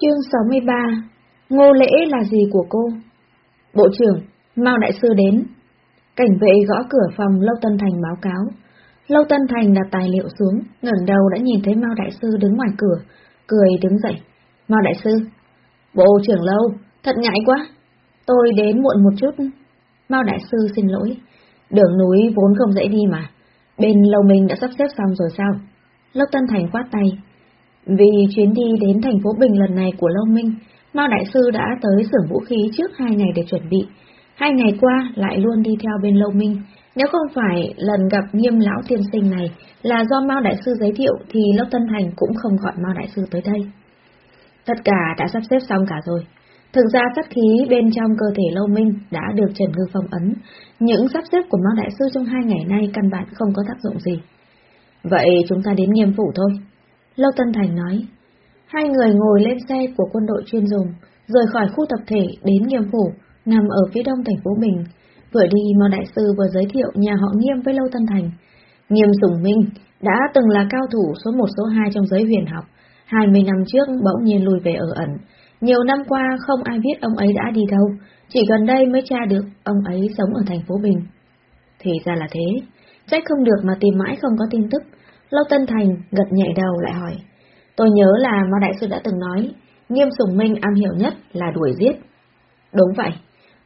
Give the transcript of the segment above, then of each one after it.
Chương 63 Ngô lễ là gì của cô? Bộ trưởng, Mao Đại Sư đến. Cảnh vệ gõ cửa phòng Lâu Tân Thành báo cáo. Lâu Tân Thành đặt tài liệu xuống, ngẩng đầu đã nhìn thấy Mao Đại Sư đứng ngoài cửa, cười đứng dậy. Mao Đại Sư, Bộ trưởng Lâu, thật ngại quá. Tôi đến muộn một chút. Mao Đại Sư xin lỗi. Đường núi vốn không dễ đi mà. Bên Lâu Minh đã sắp xếp xong rồi sao? Lâu Tân Thành quát tay. Vì chuyến đi đến thành phố Bình lần này của Lâu Minh, Mao Đại Sư đã tới xưởng vũ khí trước hai ngày để chuẩn bị. Hai ngày qua lại luôn đi theo bên Lâu Minh. Nếu không phải lần gặp nghiêm lão tiên sinh này là do Mao Đại Sư giới thiệu thì Lâu Tân Thành cũng không gọi Mao Đại Sư tới đây. Tất cả đã sắp xếp xong cả rồi. Thực ra sát khí bên trong cơ thể Lâu Minh đã được Trần Ngư phong ấn, những sắp xếp của Mao Đại Sư trong hai ngày nay căn bản không có tác dụng gì. Vậy chúng ta đến nghiêm phủ thôi. Lâu Tân Thành nói. Hai người ngồi lên xe của quân đội chuyên dùng, rời khỏi khu tập thể đến nghiêm phủ, nằm ở phía đông thành phố Bình. Vừa đi Mao Đại Sư vừa giới thiệu nhà họ Nghiêm với Lâu Tân Thành. Nghiêm Sùng Minh đã từng là cao thủ số một số hai trong giới huyền học, 20 năm trước bỗng nhiên lùi về ở ẩn. Nhiều năm qua không ai biết ông ấy đã đi đâu, chỉ gần đây mới tra được ông ấy sống ở thành phố Bình. Thì ra là thế, trách không được mà tìm mãi không có tin tức. Lâu Tân Thành gật nhẹ đầu lại hỏi. Tôi nhớ là Mao Đại Sư đã từng nói, Nghiêm Sùng Minh am hiểu nhất là đuổi giết. Đúng vậy,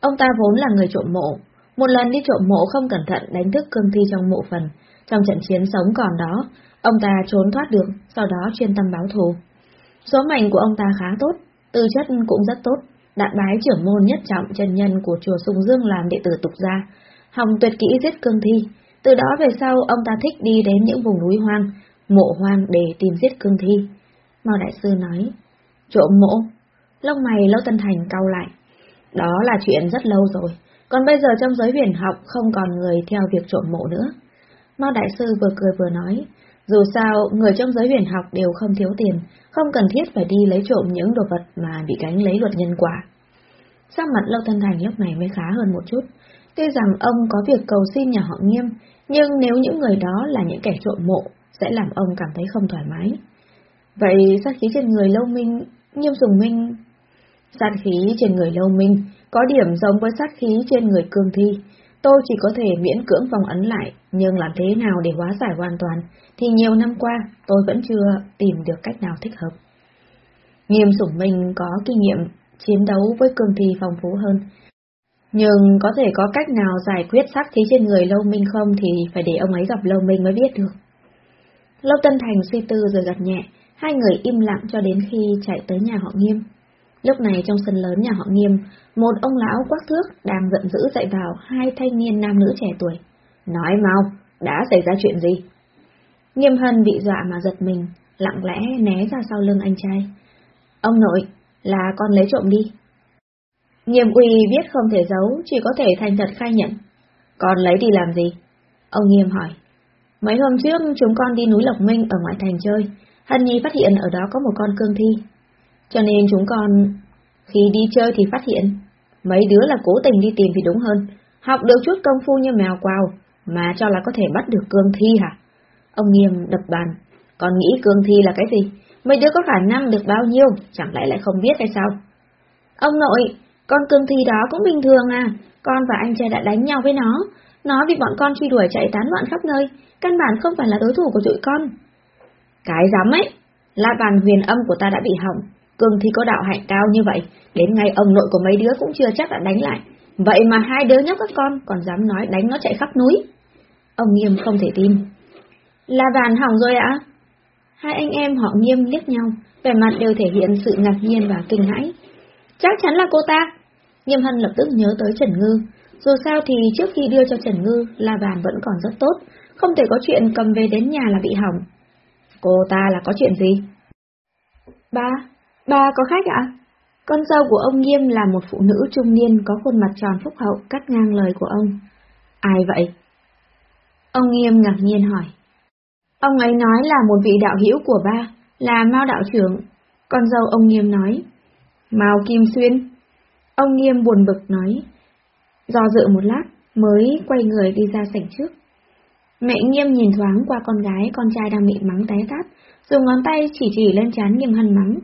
ông ta vốn là người trộm mộ. Một lần đi trộm mộ không cẩn thận đánh thức cương thi trong mộ phần. Trong trận chiến sống còn đó, ông ta trốn thoát được, sau đó chuyên tâm báo thù. Số mệnh của ông ta khá tốt, tư chất cũng rất tốt, đại bái trưởng môn nhất trọng chân nhân của chùa Sùng Dương làm đệ tử tục gia, hòng tuyệt kỹ giết cương thi. Từ đó về sau, ông ta thích đi đến những vùng núi hoang, mộ hoang để tìm giết cương thi. Mao Đại Sư nói, trộm mộ, lông mày Lâu Tân Thành cau lại. Đó là chuyện rất lâu rồi, còn bây giờ trong giới huyền học không còn người theo việc trộm mộ nữa. Mao Đại Sư vừa cười vừa nói, dù sao, người trong giới huyền học đều không thiếu tiền, không cần thiết phải đi lấy trộm những đồ vật mà bị gánh lấy luật nhân quả. Sắc mặt Lâu Tân Thành lúc này mới khá hơn một chút. Tuy rằng ông có việc cầu xin nhà họ nghiêm, nhưng nếu những người đó là những kẻ trộm mộ, sẽ làm ông cảm thấy không thoải mái. Vậy sát khí trên người Lâu Minh, nghiêm dùng minh... Sát khí trên người Lâu Minh có điểm giống với sát khí trên người Cương Thi. Tôi chỉ có thể miễn cưỡng vòng ấn lại, nhưng làm thế nào để hóa giải hoàn toàn, thì nhiều năm qua tôi vẫn chưa tìm được cách nào thích hợp. Nghiêm Sủng Minh có kinh nghiệm chiến đấu với Cương Thi phong phú hơn, nhưng có thể có cách nào giải quyết sát khí trên người Lâu Minh không thì phải để ông ấy gặp Lâu Minh mới biết được. Lâu Tân Thành suy tư rồi gật nhẹ, hai người im lặng cho đến khi chạy tới nhà họ Nghiêm. Lúc này trong sân lớn nhà họ Nghiêm, một ông lão quắc thước đang giận dữ dạy vào hai thanh niên nam nữ trẻ tuổi. Nói mau, đã xảy ra chuyện gì? Nghiêm Hân bị dọa mà giật mình, lặng lẽ né ra sau lưng anh trai. Ông nội, là con lấy trộm đi. Nghiêm uy biết không thể giấu, chỉ có thể thành thật khai nhận. Con lấy đi làm gì? Ông Nghiêm hỏi. Mấy hôm trước chúng con đi núi Lộc Minh ở ngoại thành chơi, Hân Nhi phát hiện ở đó có một con cương thi. Cho nên chúng con, khi đi chơi thì phát hiện, mấy đứa là cố tình đi tìm thì đúng hơn, học được chút công phu như mèo quào, mà cho là có thể bắt được cương thi hả? Ông Nghiêm đập bàn, còn nghĩ cương thi là cái gì? Mấy đứa có khả năng được bao nhiêu, chẳng lẽ lại không biết hay sao? Ông nội, con cương thi đó cũng bình thường à, con và anh trai đã đánh nhau với nó, nó bị bọn con truy đuổi chạy tán loạn khắp nơi, căn bản không phải là đối thủ của tụi con. Cái dám ấy, la bàn huyền âm của ta đã bị hỏng, cương thi có đạo hạnh cao như vậy, đến ngay ông nội của mấy đứa cũng chưa chắc đã đánh lại. Vậy mà hai đứa nhóc các con còn dám nói đánh nó chạy khắp núi. Ông Nghiêm không thể tin. La bàn hỏng rồi ạ? Hai anh em họ Nghiêm liếc nhau, vẻ mặt đều thể hiện sự ngạc nhiên và kinh hãi. Chắc chắn là cô ta. Nghiêm Hân lập tức nhớ tới Trần Ngư. Dù sao thì trước khi đưa cho Trần Ngư, La Bàn vẫn còn rất tốt, không thể có chuyện cầm về đến nhà là bị hỏng. Cô ta là có chuyện gì? Ba, ba có khách ạ? Con dâu của ông Nghiêm là một phụ nữ trung niên có khuôn mặt tròn phúc hậu cắt ngang lời của ông. Ai vậy? Ông Nghiêm ngạc nhiên hỏi. Ông ấy nói là một vị đạo hữu của ba, là Mao đạo trưởng. Con dâu ông Nghiêm nói. Mao Kim Xuyên. Ông Nghiêm buồn bực nói. Do dự một lát, mới quay người đi ra sảnh trước. Mẹ Nghiêm nhìn thoáng qua con gái con trai đang bị mắng té tát, dùng ngón tay chỉ chỉ lên trán Nghiêm Hân mắng.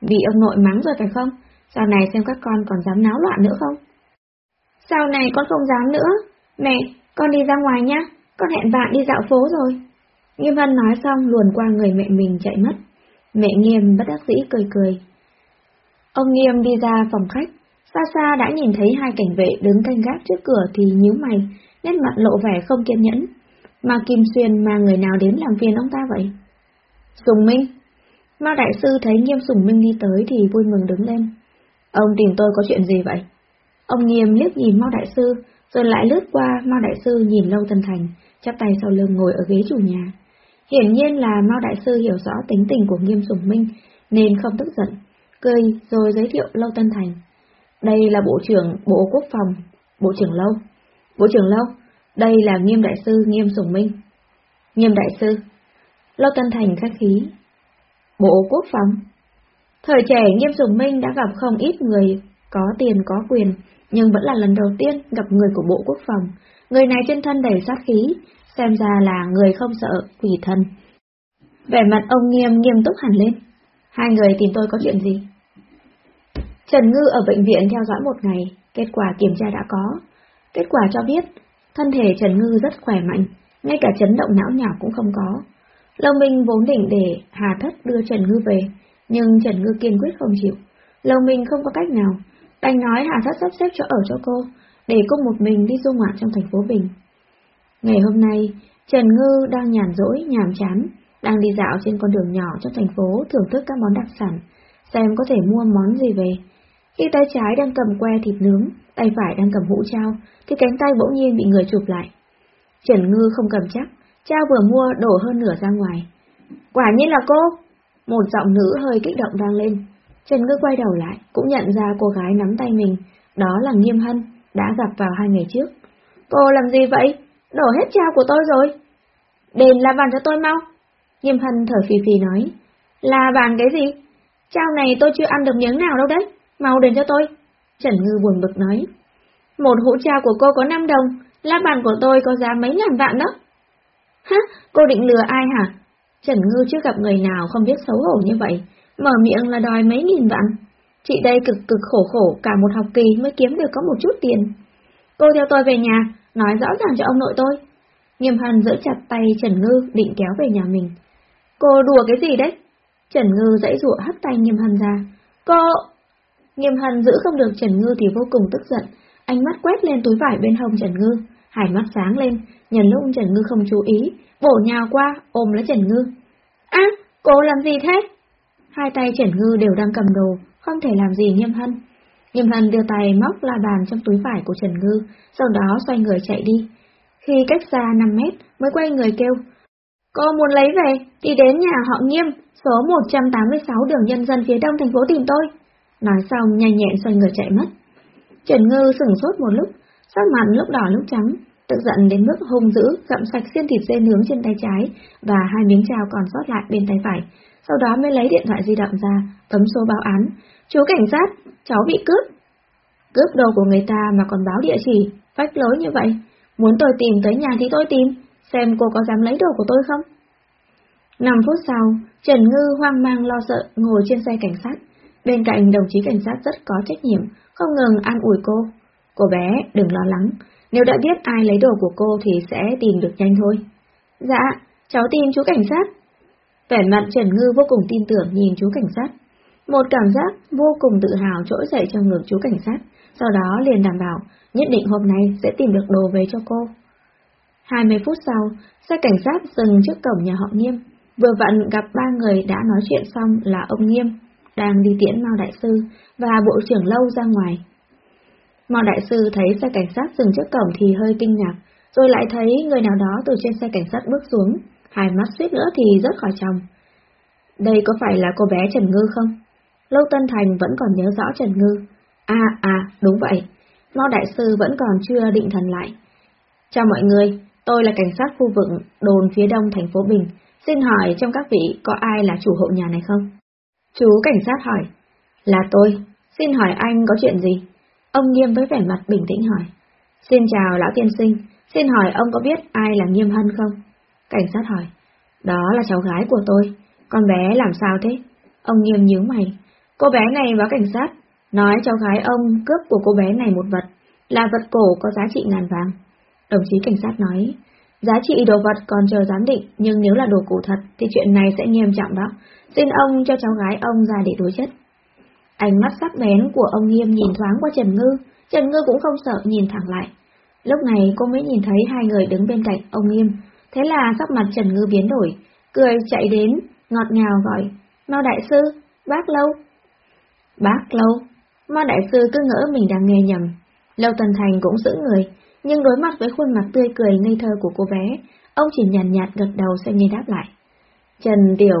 Vì ông nội mắng rồi phải không? Sau này xem các con còn dám náo loạn nữa không? Sau này con không dám nữa. Mẹ, con đi ra ngoài nhá, con hẹn bạn đi dạo phố rồi. Nghiêm Hân nói xong luồn qua người mẹ mình chạy mất. Mẹ Nghiêm bất đắc dĩ cười cười. Ông Nghiêm đi ra phòng khách, xa xa đã nhìn thấy hai cảnh vệ đứng canh gác trước cửa thì nhíu mày, nét mặt lộ vẻ không kiên nhẫn. Mà Kim Xuyên mà người nào đến làm phiền ông ta vậy? Sùng Minh Mao Đại Sư thấy Nghiêm Sùng Minh đi tới thì vui mừng đứng lên. Ông tìm tôi có chuyện gì vậy? Ông Nghiêm liếc nhìn Mao Đại Sư, rồi lại lướt qua Mao Đại Sư nhìn Lâu Tân Thành, chắp tay sau lưng ngồi ở ghế chủ nhà. Hiển nhiên là Mao Đại Sư hiểu rõ tính tình của Nghiêm Sùng Minh, nên không tức giận, cười rồi giới thiệu Lâu Tân Thành. Đây là Bộ trưởng Bộ Quốc phòng, Bộ trưởng Lâu. Bộ trưởng Lâu, đây là Nghiêm Đại Sư Nghiêm Sùng Minh. Nghiêm Đại Sư. Lâu Tân Thành khách khí. Bộ Quốc phòng. Thời trẻ Nghiêm Sùng Minh đã gặp không ít người có tiền có quyền, nhưng vẫn là lần đầu tiên gặp người của Bộ Quốc phòng. Người này trên thân đầy sát khí, xem ra là người không sợ quỷ thần. Vẻ mặt ông Nghiêm nghiêm túc hẳn lên. Hai người tìm tôi có chuyện gì? Trần Ngư ở bệnh viện theo dõi một ngày, kết quả kiểm tra đã có. Kết quả cho biết, thân thể Trần Ngư rất khỏe mạnh, ngay cả chấn động não nhỏ cũng không có. Lâu Minh vốn định để Hà Thất đưa Trần Ngư về, nhưng Trần Ngư kiên quyết không chịu. Lâu Minh không có cách nào, đành nói Hà Thất sắp xếp chỗ ở cho cô, để cô một mình đi du ngoạn trong thành phố Bình. Ngày hôm nay, Trần Ngư đang nhàn rỗi, nhàm chán, đang đi dạo trên con đường nhỏ trong thành phố thưởng thức các món đặc sản, xem có thể mua món gì về. Khi tay trái đang cầm que thịt nướng, tay phải đang cầm hũ trao, thì cánh tay bỗng nhiên bị người chụp lại. Trần Ngư không cầm chắc, trao vừa mua đổ hơn nửa ra ngoài. Quả nhiên là cô! Một giọng nữ hơi kích động vang lên. Trần Ngư quay đầu lại, cũng nhận ra cô gái nắm tay mình, đó là Nghiêm Hân, đã gặp vào hai ngày trước. Cô làm gì vậy? Đổ hết trao của tôi rồi. Đền là bàn cho tôi mau. Nghiêm Hân thở phì phì nói. Là bàn cái gì? Trao này tôi chưa ăn được miếng nào đâu đấy. Mau đến cho tôi. Trần Ngư buồn bực nói. Một hũ trà của cô có 5 đồng, lá bàn của tôi có giá mấy ngàn vạn đó. Hả? Cô định lừa ai hả? Trần Ngư chưa gặp người nào không biết xấu hổ như vậy, mở miệng là đòi mấy nghìn vạn. Chị đây cực cực khổ khổ cả một học kỳ mới kiếm được có một chút tiền. Cô theo tôi về nhà, nói rõ ràng cho ông nội tôi. Nghiêm Hân giữ chặt tay Trần Ngư định kéo về nhà mình. Cô đùa cái gì đấy? Trần Ngư dãy dụa hất tay Nghiêm Hân ra. Cô... Nghiêm Hân giữ không được Trần Ngư thì vô cùng tức giận, ánh mắt quét lên túi vải bên hông Trần Ngư, hải mắt sáng lên, nhận lúc Trần Ngư không chú ý, bổ nhào qua, ôm lấy Trần Ngư. Á, cô làm gì thế? Hai tay Trần Ngư đều đang cầm đồ, không thể làm gì Nghiêm Hân. Nghiêm Hân đưa tay móc la bàn trong túi vải của Trần Ngư, sau đó xoay người chạy đi. Khi cách xa 5 mét mới quay người kêu. Cô muốn lấy về thì đến nhà họ Nghiêm, số 186 đường nhân dân phía đông thành phố tìm tôi. Nói xong nhanh nhẹn xoay người chạy mất. Trần Ngư sửng sốt một lúc, sắc mặt lúc đỏ lúc trắng, tức giận đến mức hung dữ gặm sạch xiên thịt dê nướng trên tay trái và hai miếng trào còn sót lại bên tay phải. Sau đó mới lấy điện thoại di động ra, bấm số báo án. Chú cảnh sát, cháu bị cướp. Cướp đồ của người ta mà còn báo địa chỉ, phách lối như vậy. Muốn tôi tìm tới nhà thì tôi tìm, xem cô có dám lấy đồ của tôi không? 5 phút sau, Trần Ngư hoang mang lo sợ ngồi trên xe cảnh sát. Bên cạnh đồng chí cảnh sát rất có trách nhiệm, không ngừng an ủi cô. Cô bé, đừng lo lắng, nếu đã biết ai lấy đồ của cô thì sẽ tìm được nhanh thôi. Dạ, cháu tìm chú cảnh sát. Vẻ mặt Trần Ngư vô cùng tin tưởng nhìn chú cảnh sát. Một cảm giác vô cùng tự hào trỗi dậy trong ngực chú cảnh sát, sau đó liền đảm bảo nhất định hôm nay sẽ tìm được đồ về cho cô. 20 phút sau, xe cảnh sát dừng trước cổng nhà họ Nghiêm, vừa vặn gặp ba người đã nói chuyện xong là ông Nghiêm, đang đi tiễn Mao Đại Sư và Bộ trưởng Lâu ra ngoài. Mao Đại Sư thấy xe cảnh sát dừng trước cổng thì hơi kinh ngạc, rồi lại thấy người nào đó từ trên xe cảnh sát bước xuống, hai mắt suýt nữa thì rớt khỏi chồng. Đây có phải là cô bé Trần Ngư không? Lâu Tân Thành vẫn còn nhớ rõ Trần Ngư. À, à, đúng vậy. Mao Đại Sư vẫn còn chưa định thần lại. Chào mọi người, tôi là cảnh sát khu vực đồn phía đông thành phố Bình. Xin hỏi trong các vị có ai là chủ hộ nhà này không? Chú cảnh sát hỏi. Là tôi. Xin hỏi anh có chuyện gì? Ông Nghiêm với vẻ mặt bình tĩnh hỏi. Xin chào lão tiên sinh, xin hỏi ông có biết ai là Nghiêm Hân không? Cảnh sát hỏi. Đó là cháu gái của tôi. Con bé làm sao thế? Ông Nghiêm nhíu mày. Cô bé này báo cảnh sát, nói cháu gái ông cướp của cô bé này một vật, là vật cổ có giá trị ngàn vàng. Đồng chí cảnh sát nói, giá trị đồ vật còn chờ giám định, nhưng nếu là đồ cổ thật thì chuyện này sẽ nghiêm trọng đó. Xin ông cho cháu gái ông ra để đối chất. Ánh mắt sắc bén của ông Nghiêm nhìn thoáng qua Trần Ngư, Trần Ngư cũng không sợ nhìn thẳng lại. Lúc này cô mới nhìn thấy hai người đứng bên cạnh ông Nghiêm, thế là sắc mặt Trần Ngư biến đổi, cười chạy đến, ngọt ngào gọi, Mao Đại Sư, bác lâu. Bác lâu, Mao Đại Sư cứ ngỡ mình đang nghe nhầm. Lâu Tần Thành cũng giữ người, nhưng đối mặt với khuôn mặt tươi cười ngây thơ của cô bé, ông chỉ nhàn nhạt, nhạt gật đầu xem như đáp lại. Trần Tiểu...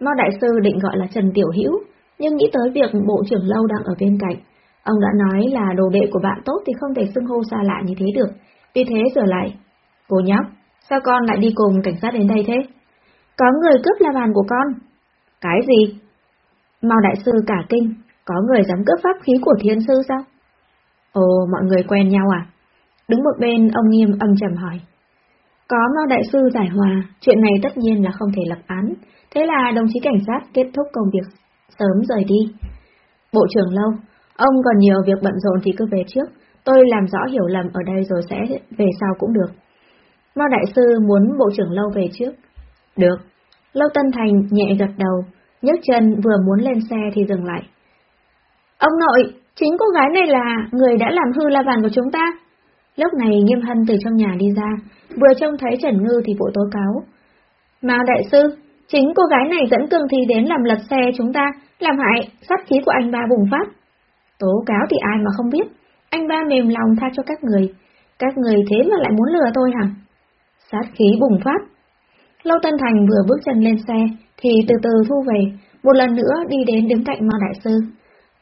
Mao Đại Sư định gọi là Trần Tiểu Hữu nhưng nghĩ tới việc bộ trưởng lâu đang ở bên cạnh. Ông đã nói là đồ đệ của bạn tốt thì không thể xưng hô xa lạ như thế được, vì thế giờ lại. Cô nhóc, sao con lại đi cùng cảnh sát đến đây thế? Có người cướp la bàn của con. Cái gì? Mao đại sư cả kinh, có người dám cướp pháp khí của thiên sư sao? Ồ, mọi người quen nhau à? Đứng một bên, ông nghiêm âm trầm hỏi. Có Mao đại sư giải hòa, chuyện này tất nhiên là không thể lập án, thế là đồng chí cảnh sát kết thúc công việc sớm rời đi. Bộ trưởng lâu, ông còn nhiều việc bận rộn thì cứ về trước, tôi làm rõ hiểu lầm ở đây rồi sẽ về sau cũng được. Mao Đại Sư muốn bộ trưởng lâu về trước. Được. Lâu Tân Thành nhẹ gật đầu, nhấc chân vừa muốn lên xe thì dừng lại. Ông nội, chính cô gái này là người đã làm hư la bàn của chúng ta. Lúc này Nghiêm Hân từ trong nhà đi ra, vừa trông thấy Trần Ngư thì vội tố cáo. Mao Đại Sư, Chính cô gái này dẫn Cương Thi đến làm lật xe chúng ta, làm hại, sát khí của anh ba bùng phát. Tố cáo thì ai mà không biết, anh ba mềm lòng tha cho các người. Các người thế mà lại muốn lừa tôi hả? Sát khí bùng phát. Lâu Tân Thành vừa bước chân lên xe, thì từ từ thu về, một lần nữa đi đến đứng cạnh Mao Đại Sư.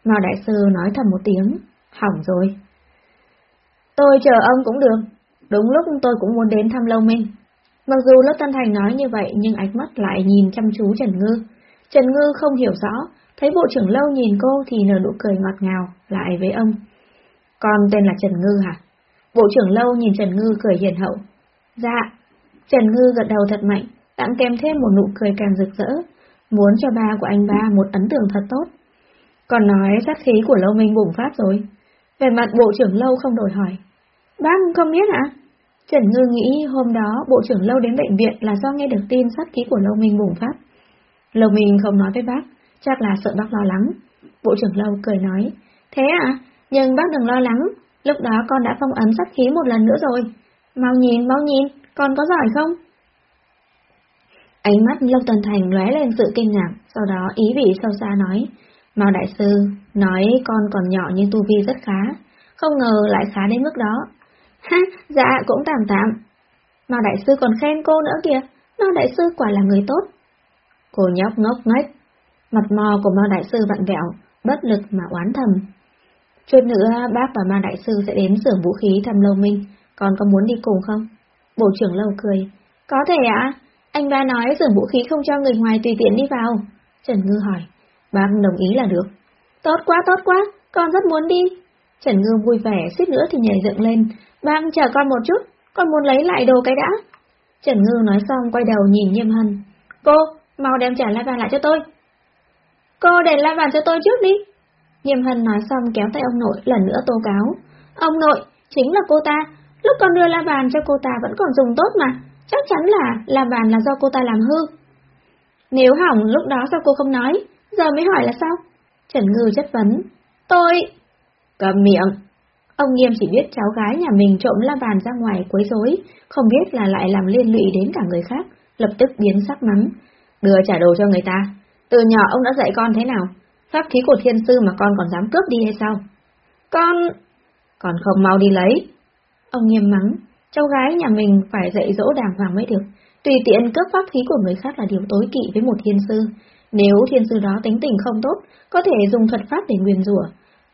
Mao Đại Sư nói thầm một tiếng, hỏng rồi. Tôi chờ ông cũng được, đúng lúc tôi cũng muốn đến thăm Lâu Minh. Mặc dù Lớp Tân Thành nói như vậy nhưng ánh mắt lại nhìn chăm chú Trần Ngư. Trần Ngư không hiểu rõ, thấy bộ trưởng lâu nhìn cô thì nở nụ cười ngọt ngào, lại với ông. Con tên là Trần Ngư hả? Bộ trưởng lâu nhìn Trần Ngư cười hiền hậu. Dạ. Trần Ngư gật đầu thật mạnh, tặng kèm thêm một nụ cười càng rực rỡ, muốn cho ba của anh ba một ấn tượng thật tốt. Còn nói sát khí của lâu minh bùng phát rồi. Về mặt bộ trưởng lâu không đổi hỏi. Bác không biết hả? Trần Ngư nghĩ hôm đó bộ trưởng Lâu đến bệnh viện là do nghe được tin sát khí của Lâu Minh bùng phát. Lâu Minh không nói với bác, chắc là sợ bác lo lắng. Bộ trưởng Lâu cười nói, thế à, nhưng bác đừng lo lắng, lúc đó con đã phong ấn sát khí một lần nữa rồi. Mau nhìn, mau nhìn, con có giỏi không? Ánh mắt Lâu Tần Thành lóe lên sự kinh ngạc, sau đó ý vị sâu xa nói, Mao Đại Sư, nói con còn nhỏ nhưng tu vi rất khá, không ngờ lại khá đến mức đó, Ha, dạ cũng tạm tạm. Mao đại sư còn khen cô nữa kìa, Mao đại sư quả là người tốt. Cô nhóc ngốc nghếch, mặt mò của Mao đại sư vặn vẹo, bất lực mà oán thầm. Chút nữa bác và Mao đại sư sẽ đến xưởng vũ khí thăm Lâu Minh, còn có muốn đi cùng không? Bộ trưởng Lâu cười, có thể ạ, anh ba nói xưởng vũ khí không cho người ngoài tùy tiện đi vào. Trần Ngư hỏi, bác đồng ý là được. Tốt quá, tốt quá, con rất muốn đi. Trần Ngư vui vẻ, suýt nữa thì nhảy dựng lên, Bang chờ con một chút, con muốn lấy lại đồ cái đã. Trần Ngư nói xong quay đầu nhìn Nghiêm Hân. Cô, mau đem trả la bàn lại cho tôi. Cô để la bàn cho tôi trước đi. Nghiêm Hân nói xong kéo tay ông nội lần nữa tố cáo. Ông nội, chính là cô ta, lúc con đưa la bàn cho cô ta vẫn còn dùng tốt mà, chắc chắn là la bàn là do cô ta làm hư. Nếu hỏng lúc đó sao cô không nói, giờ mới hỏi là sao? Trần Ngư chất vấn. Tôi... Cầm miệng. Ông Nghiêm chỉ biết cháu gái nhà mình trộm la bàn ra ngoài quấy rối, không biết là lại làm liên lụy đến cả người khác, lập tức biến sắc mắng. Đưa trả đồ cho người ta. Từ nhỏ ông đã dạy con thế nào? Pháp khí của thiên sư mà con còn dám cướp đi hay sao? Con... Còn không mau đi lấy. Ông Nghiêm mắng, cháu gái nhà mình phải dạy dỗ đàng hoàng mới được. Tùy tiện cướp pháp khí của người khác là điều tối kỵ với một thiên sư. Nếu thiên sư đó tính tình không tốt, có thể dùng thuật pháp để nguyền rủa,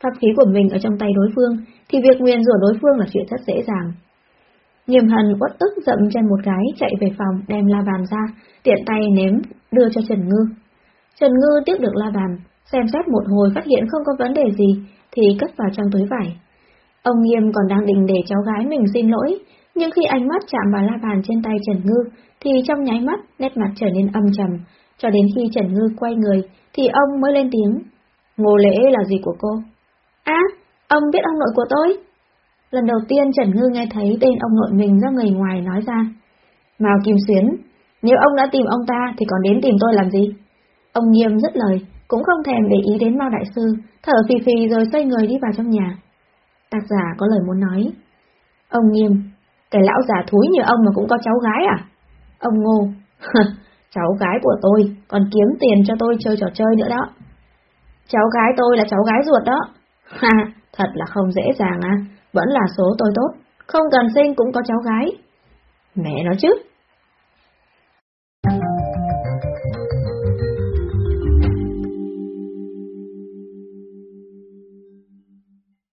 pháp khí của mình ở trong tay đối phương, thì việc nguyền rủa đối phương là chuyện rất dễ dàng. Nghiêm hần uất ức dậm chân một cái chạy về phòng đem la bàn ra, tiện tay ném đưa cho Trần Ngư. Trần Ngư tiếp được la bàn, xem xét một hồi phát hiện không có vấn đề gì, thì cất vào trong túi vải. Ông Nghiêm còn đang định để cháu gái mình xin lỗi, nhưng khi ánh mắt chạm vào la bàn trên tay Trần Ngư, thì trong nháy mắt nét mặt trở nên âm trầm, cho đến khi Trần Ngư quay người, thì ông mới lên tiếng, Ngô lễ là gì của cô? À, ông biết ông nội của tôi? Lần đầu tiên Trần Ngư nghe thấy tên ông nội mình do người ngoài nói ra. Mao Kim Xuyến, nếu ông đã tìm ông ta thì còn đến tìm tôi làm gì? Ông nghiêm dứt lời, cũng không thèm để ý đến Mao Đại Sư, thở phì phì rồi xoay người đi vào trong nhà. Tác giả có lời muốn nói. Ông nghiêm, cái lão già thúi như ông mà cũng có cháu gái à? Ông ngô, cháu gái của tôi, còn kiếm tiền cho tôi chơi trò chơi nữa đó. Cháu gái tôi là cháu gái ruột đó. Ha, thật là không dễ dàng à, vẫn là số tôi tốt, không cần sinh cũng có cháu gái. Mẹ nói chứ,